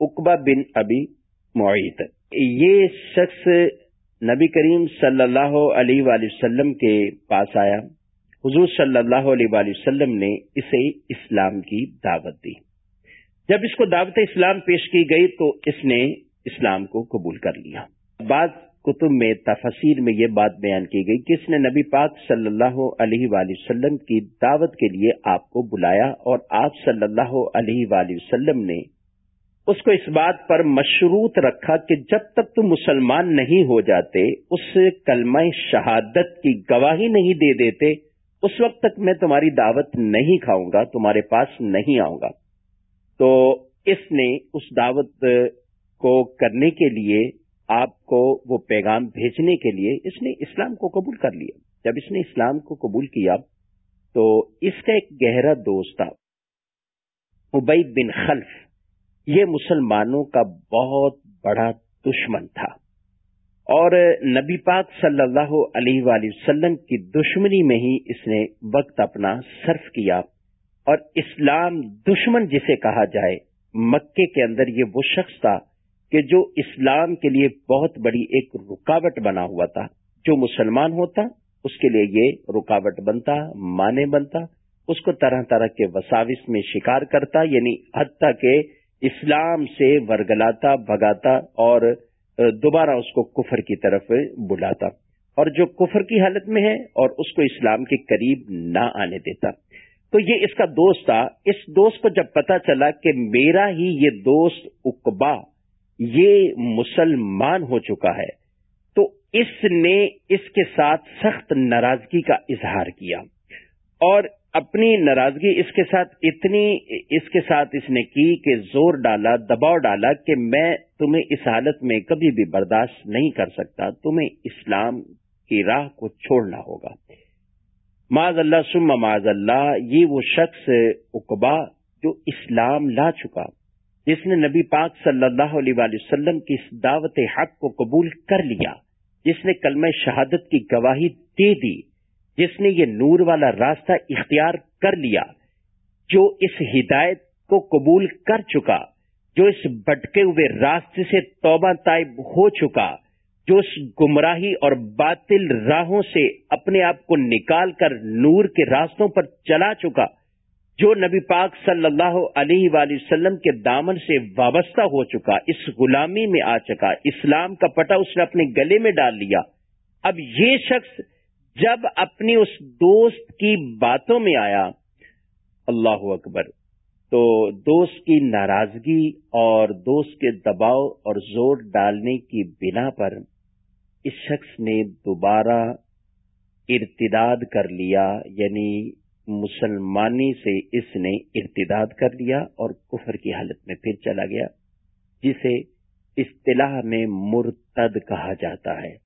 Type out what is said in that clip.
اقبا بن ابی معیت۔ یہ شخص نبی کریم صلی اللہ علیہ وآلہ وسلم کے پاس آیا۔ حضور صلی اللہ علیہ وآلہ وسلم نے اسے اسلام کی دعوت دی۔ جب اس کو دعوت اسلام پیش کی گئی تو اس نے اسلام کو قبول کر لیا۔ بعض کتب میں تفصیل میں یہ بات بیان کی گئی کہ اس نے نبی پاک صلی اللہ علیہ وآلہ وسلم کی دعوت کے لیے آپ کو بلایا اور آپ صلی اللہ علیہ وآلہ وسلم نے اس کو اس بات پر مشروط رکھا کہ جب تک تم مسلمان نہیں ہو جاتے، اس کلمہ شہادت کی گواہی نہیں دے دیتے، اس وقت تک میں تمہاری دعوت نہیں کھاؤں گا، تمہارے پاس نہیں آؤں گا۔ تو اس نے اس دعوت کو کرنے کے لیے، آپ کو وہ پیغام بھیجنے کے لیے اس نے اسلام کو قبول کر لیا۔ جب اس نے اسلام کو قبول کیا، تو اس کا ایک گہرا دوست تھا ابئی بن خلف۔ یہ مسلمانوں کا بہت بڑا دشمن تھا۔ اور نبی پاک صلی اللہ علیہ وآلہ وسلم کی دشمنی میں ہی اس نے وقت اپنا صرف کیا۔ اور اسلام دشمن جسے کہا جائے، مکے کے اندر یہ وہ شخص تھا کہ جو اسلام کے لیے بہت بڑی ایک رکاوٹ بنا ہوا تھا۔ جو مسلمان ہوتا، اس کے لیے یہ رکاوٹ بنتا مانے بنتا، اس کو طرح طرح کے وساوس میں شکار کرتا یعنی حتیٰ کہ اسلام سے ورگلاتا، بھگاتا اور دوبارہ اس کو کفر کی طرف بلاتا۔ اور جو کفر کی حالت میں ہے اور اس کو اسلام کے قریب نہ آنے دیتا۔ تو یہ اس کا دوست تھا۔ اس دوست کو جب پتا چلا کہ میرا ہی یہ دوست اقبا، یہ مسلمان ہو چکا ہے، تو اس نے اس کے ساتھ سخت ناراضگی کا اظہار کیا۔ اور اپنی ناراضگی اس کے ساتھ اتنی، اس کے ساتھ اس نے کی کہ زور ڈالا، دباؤ ڈالا کہ میں تمہیں اس حالت میں کبھی بھی برداشت نہیں کر سکتا، تمہیں اسلام کی راہ کو چھوڑنا ہوگا۔ معذ اللہ سم معذ اللہ، یہ وہ شخص اقبا جو اسلام لا چکا، جس نے نبی پاک صلی اللہ علیہ وآلہ وسلم کی اس دعوت حق کو قبول کر لیا، جس نے کلمہ شہادت کی گواہی دے دی۔ جس نے یہ نور والا راستہ اختیار کر لیا، جو اس ہدایت کو قبول کر چکا، جو اس بٹکے ہوئے راستے سے توبہ طائب ہو چکا، جو اس گمراہی اور باطل راہوں سے اپنے آپ کو نکال کر نور کے راستوں پر چلا چکا، جو نبی پاک صلی اللہ علیہ وآلہ وسلم کے دامن سے وابستہ ہو چکا، اس غلامی میں آ چکا، اسلام کا پٹا اس نے اپنے گلے میں ڈال لیا۔ اب یہ شخص جب اپنی اس دوست کی باتوں میں آیا، اللہ اکبر، تو دوست کی ناراضگی اور دوست کے دباؤ اور زور ڈالنے کی بنا پر اس شخص نے دوبارہ ارتداد کر لیا یعنی مسلمانی سے اس نے ارتداد کر لیا اور کفر کی حالت میں پھر چلا گیا، جسے اصطلاح میں مرتد کہا جاتا ہے۔